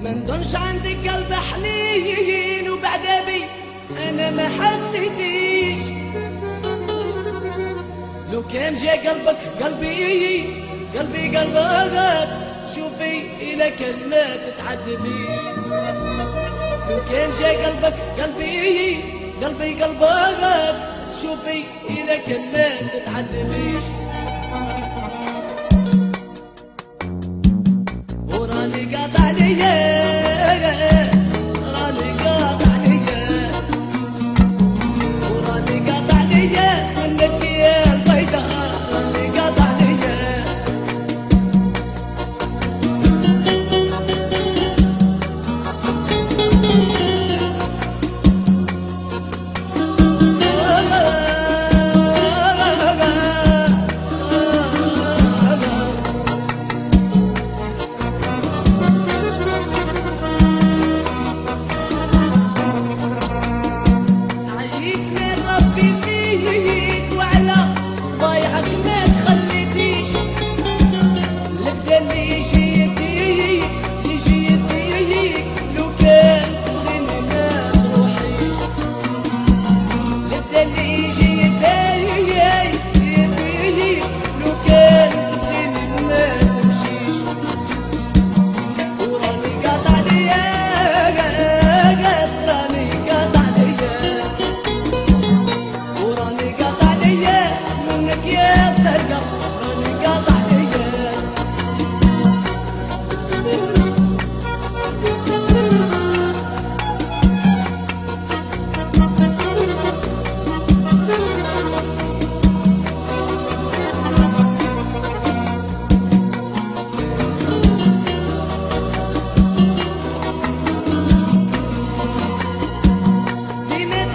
من دونش عندك قلب حنين وبعد بي أنا ما حسيتيش. لو كان جا قلبك قلبي قلبي قلبك شوفي إلى كان ما لو كان جا قلبك قلبي قلبي قلبك شوفي إلى كان ما وراني عييت من ربي فيك وعلى ضايعك ما تخليتيش البدا اللي لو كان تبغيني ما تروحيش البدا اللي لو كان تبغيني ما تمشيش وراني قاطع ليا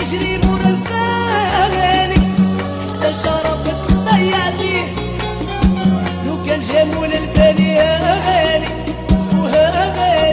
ديما تجري مور الفاني. حتى شرفك ضيعتيه لو كان جمول الفاني اغاني وهغاني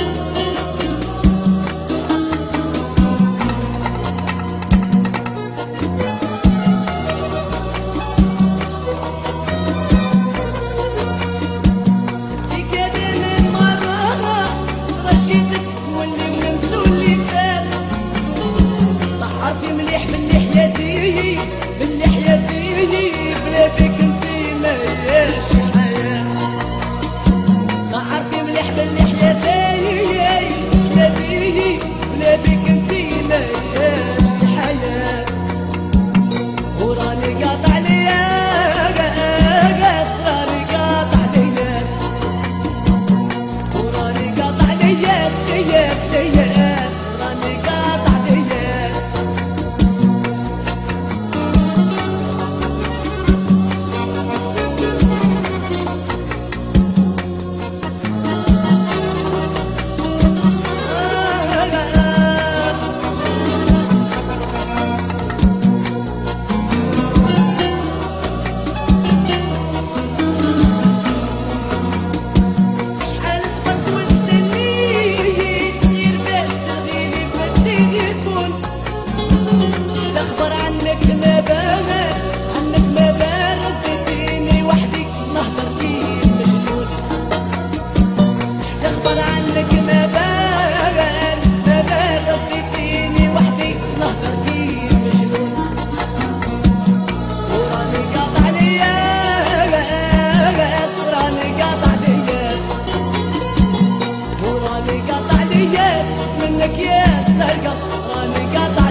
لياس لياس لياس تخبر عنك ما بان عنك ما بان رديتيني وحدي. نهضر فيه مجنون تخبر عنك ما بان ما بان رديتيني نهضر فيه مجنون وراني قاطع ليا راني قاطع لياس وراني قاطع لياس منك يا سرقة. راني قاطع